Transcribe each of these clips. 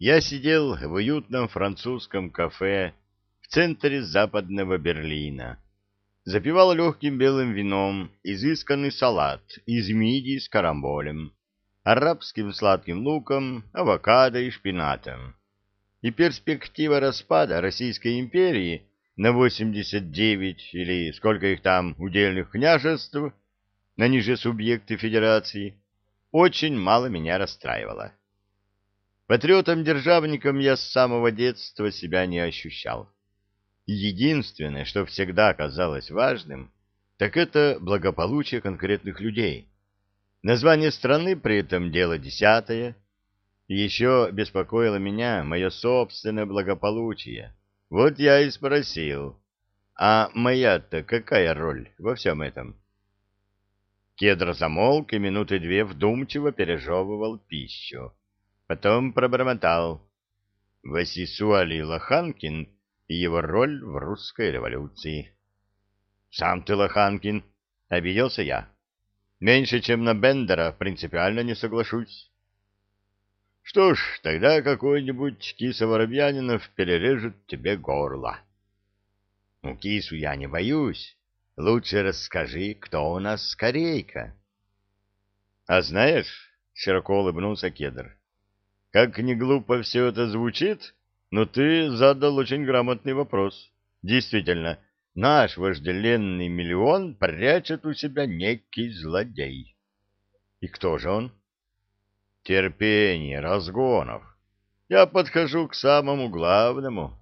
Я сидел в уютном французском кафе в центре западного Берлина. Запивал легким белым вином изысканный салат из мидий с карамболем, арабским сладким луком, авокадо и шпинатом. И перспектива распада Российской империи на 89 или сколько их там удельных княжеств, на ниже субъекты федерации, очень мало меня расстраивала. Патриотом-державником я с самого детства себя не ощущал. Единственное, что всегда казалось важным, так это благополучие конкретных людей. Название страны при этом дело десятое. Еще беспокоило меня мое собственное благополучие. Вот я и спросил, а моя-то какая роль во всем этом? Кедр замолк и минуты две вдумчиво пережевывал пищу. Потом пробормотал. Васисуали Лоханкин и его роль в русской революции. «Сам ты, Лоханкин!» — обиделся я. «Меньше, чем на Бендера, принципиально не соглашусь». «Что ж, тогда какой-нибудь киса Воробьянинов перережет тебе горло». «Ну, кису я не боюсь. Лучше расскажи, кто у нас скорейка. А знаешь, — широко улыбнулся Кедр, — как не глупо все это звучит, но ты задал очень грамотный вопрос. Действительно, наш вожделенный миллион прячет у себя некий злодей. И кто же он? Терпение, разгонов. Я подхожу к самому главному.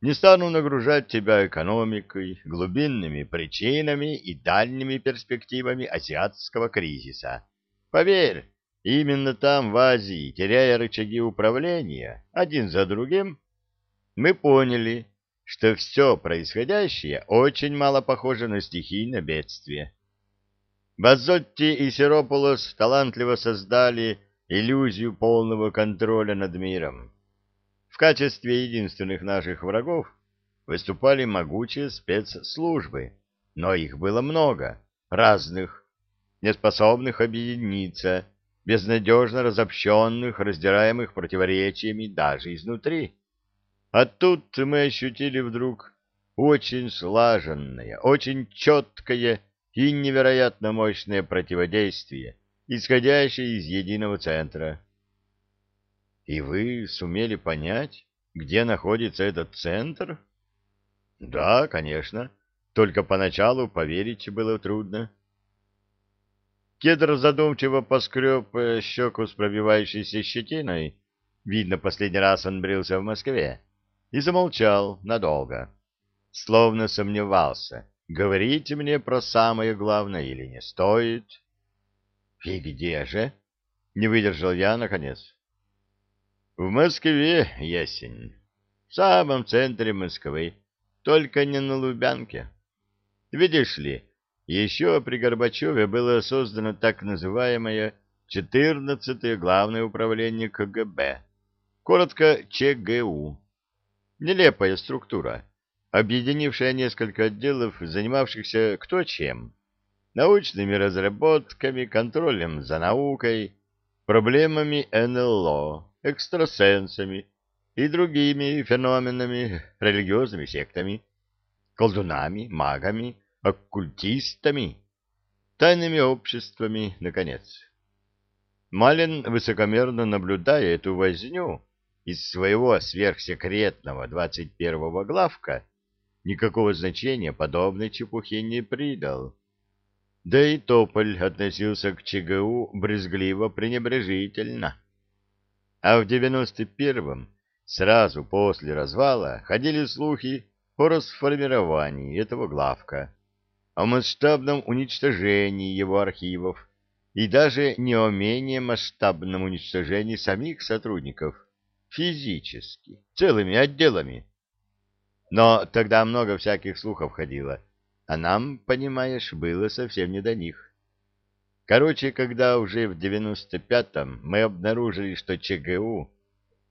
Не стану нагружать тебя экономикой, глубинными причинами и дальними перспективами азиатского кризиса. Поверь, именно там, в Азии, теряя рычаги управления, один за другим, мы поняли, что все происходящее очень мало похоже на стихийное бедствие. Базотти и Серополос талантливо создали иллюзию полного контроля над миром. В качестве единственных наших врагов выступали могучие спецслужбы, но их было много, разных, неспособных объединиться, безнадежно разобщенных, раздираемых противоречиями даже изнутри. А тут мы ощутили вдруг очень слаженное, очень четкое и невероятно мощное противодействие, исходящее из единого центра. И вы сумели понять, где находится этот центр? Да, конечно. Только поначалу поверить было трудно. Кедр задумчиво поскреб э, щеку с пробивающейся щетиной. Видно, последний раз он брился в Москве. И замолчал надолго. Словно сомневался, говорить мне про самое главное или не стоит. — И где же? — не выдержал я, наконец. В Москве ясень. В самом центре Москвы, только не на Лубянке. Видишь ли, еще при Горбачеве было создано так называемое 14-е Главное управление КГБ, коротко ЧГУ. Нелепая структура, объединившая несколько отделов, занимавшихся кто чем. Научными разработками, контролем за наукой, проблемами НЛО, экстрасенсами и другими феноменами, религиозными сектами, колдунами, магами, оккультистами, тайными обществами, наконец. Малин, высокомерно наблюдая эту возню из своего сверхсекретного 21-го главка, никакого значения подобной чепухе не придал. Да и Тополь относился к ЧГУ брезгливо-пренебрежительно. А в девяносто первом, сразу после развала, ходили слухи о расформировании этого главка, о масштабном уничтожении его архивов и даже не о менее масштабном уничтожении самих сотрудников физически, целыми отделами. Но тогда много всяких слухов ходило, а нам, понимаешь, было совсем не до них. Короче, когда уже в 95-м мы обнаружили, что ЧГУ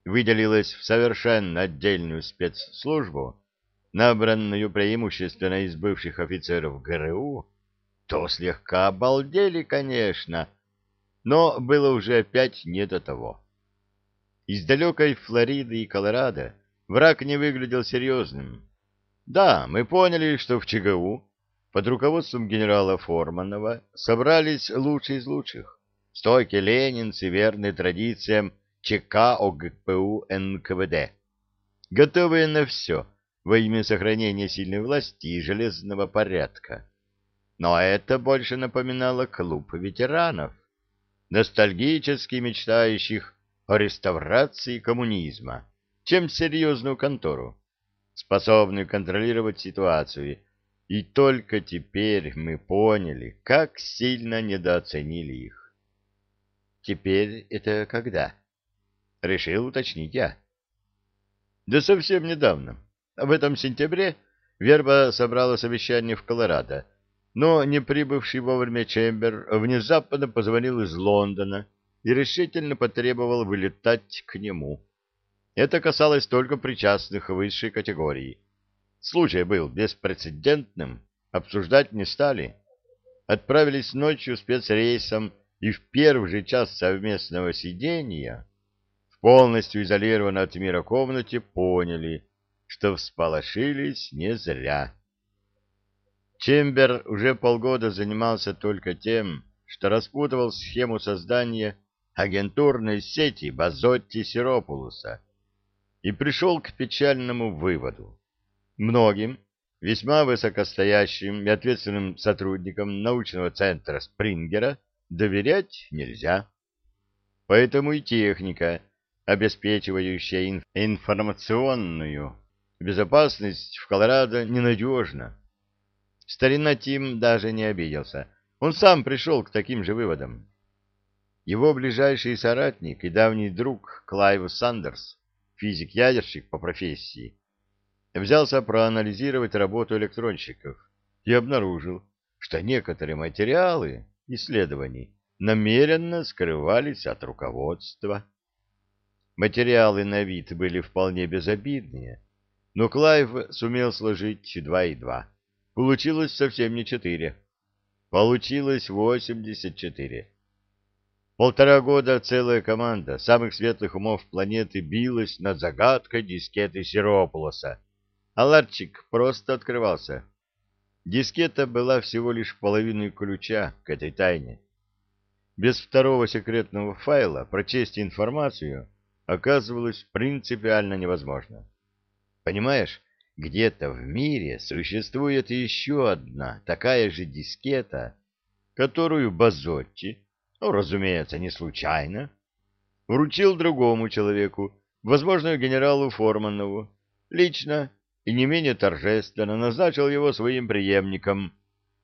выделилась в совершенно отдельную спецслужбу, набранную преимущественно из бывших офицеров ГРУ, то слегка обалдели, конечно, но было уже опять не до того. Из далекой Флориды и Колорадо враг не выглядел серьезным. Да, мы поняли, что в ЧГУ под руководством генерала Форманова собрались лучшие из лучших, стойкие ленинцы, верные традициям ЧК ОГПУ НКВД, готовые на все во имя сохранения сильной власти и железного порядка. Но это больше напоминало клуб ветеранов, ностальгически мечтающих о реставрации коммунизма, чем серьезную контору, способную контролировать ситуацию. И только теперь мы поняли, как сильно недооценили их. Теперь это когда? Решил уточнить я. Да совсем недавно. В этом сентябре Верба собрала совещание в Колорадо, но не прибывший вовремя Чембер внезапно позвонил из Лондона и решительно потребовал вылетать к нему. Это касалось только причастных высшей категории. Случай был беспрецедентным, обсуждать не стали. Отправились ночью спецрейсом и в первый же час совместного сидения в полностью изолированной от мира комнате поняли, что всполошились не зря. Чембер уже полгода занимался только тем, что распутывал схему создания агентурной сети Базотти Сиропулуса и пришел к печальному выводу. Многим, весьма высокостоящим и ответственным сотрудникам научного центра Спрингера доверять нельзя. Поэтому и техника, обеспечивающая инф информационную безопасность в Колорадо, ненадежна. Старина Тим даже не обиделся. Он сам пришел к таким же выводам. Его ближайший соратник и давний друг Клайв Сандерс, физик-ядерщик по профессии, взялся проанализировать работу электронщиков и обнаружил, что некоторые материалы исследований намеренно скрывались от руководства. Материалы на вид были вполне безобидные, но Клайв сумел сложить два и два. Получилось совсем не четыре. Получилось восемьдесят четыре. Полтора года целая команда самых светлых умов планеты билась над загадкой дискеты Сирополоса, а ларчик просто открывался. Дискета была всего лишь половиной ключа к этой тайне. Без второго секретного файла прочесть информацию оказывалось принципиально невозможно. Понимаешь, где-то в мире существует еще одна такая же дискета, которую Базотти, ну, разумеется, не случайно, вручил другому человеку, возможно, генералу Форманову, лично и не менее торжественно назначил его своим преемником.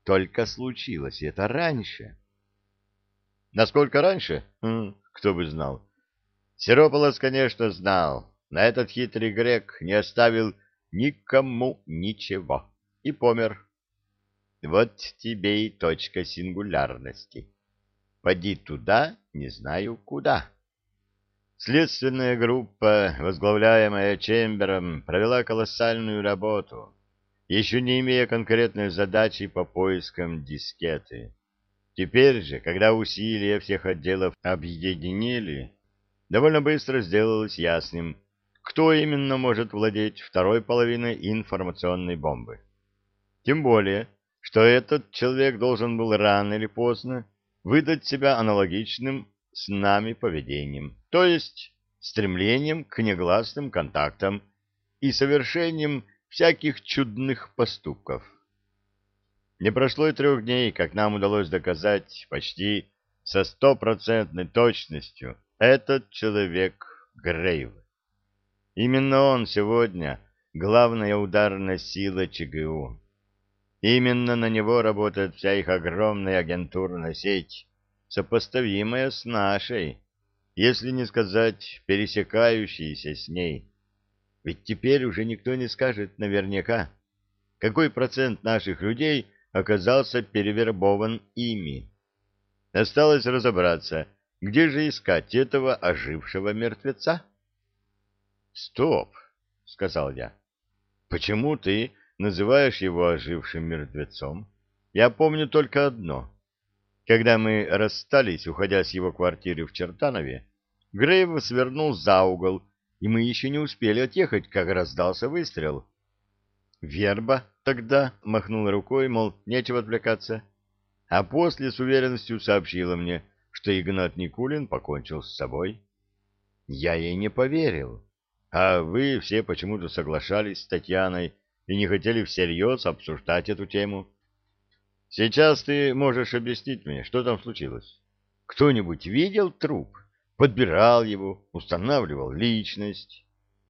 Только случилось это раньше. Насколько раньше? Хм, кто бы знал. Сирополос, конечно, знал. На этот хитрый грек не оставил никому ничего и помер. Вот тебе и точка сингулярности. Поди туда, не знаю куда. Следственная группа, возглавляемая Чембером, провела колоссальную работу, еще не имея конкретной задачи по поискам дискеты. Теперь же, когда усилия всех отделов объединили, довольно быстро сделалось ясным, кто именно может владеть второй половиной информационной бомбы. Тем более, что этот человек должен был рано или поздно выдать себя аналогичным с нами поведением, то есть стремлением к негласным контактам и совершением всяких чудных поступков. Не прошло и трех дней, как нам удалось доказать почти со стопроцентной точностью, этот человек Грейв. Именно он сегодня главная ударная сила ЧГУ. Именно на него работает вся их огромная агентурная сеть, сопоставимая с нашей, если не сказать пересекающаяся с ней. Ведь теперь уже никто не скажет наверняка, какой процент наших людей оказался перевербован ими. Осталось разобраться, где же искать этого ожившего мертвеца. «Стоп!» — сказал я. «Почему ты называешь его ожившим мертвецом? Я помню только одно. Когда мы расстались, уходя с его квартиры в Чертанове, Грейв свернул за угол, и мы еще не успели отъехать, как раздался выстрел. Верба тогда махнула рукой, мол, нечего отвлекаться, а после с уверенностью сообщила мне, что Игнат Никулин покончил с собой. Я ей не поверил, а вы все почему-то соглашались с Татьяной и не хотели всерьез обсуждать эту тему. Сейчас ты можешь объяснить мне, что там случилось? Кто-нибудь видел труп? Подбирал его, устанавливал личность?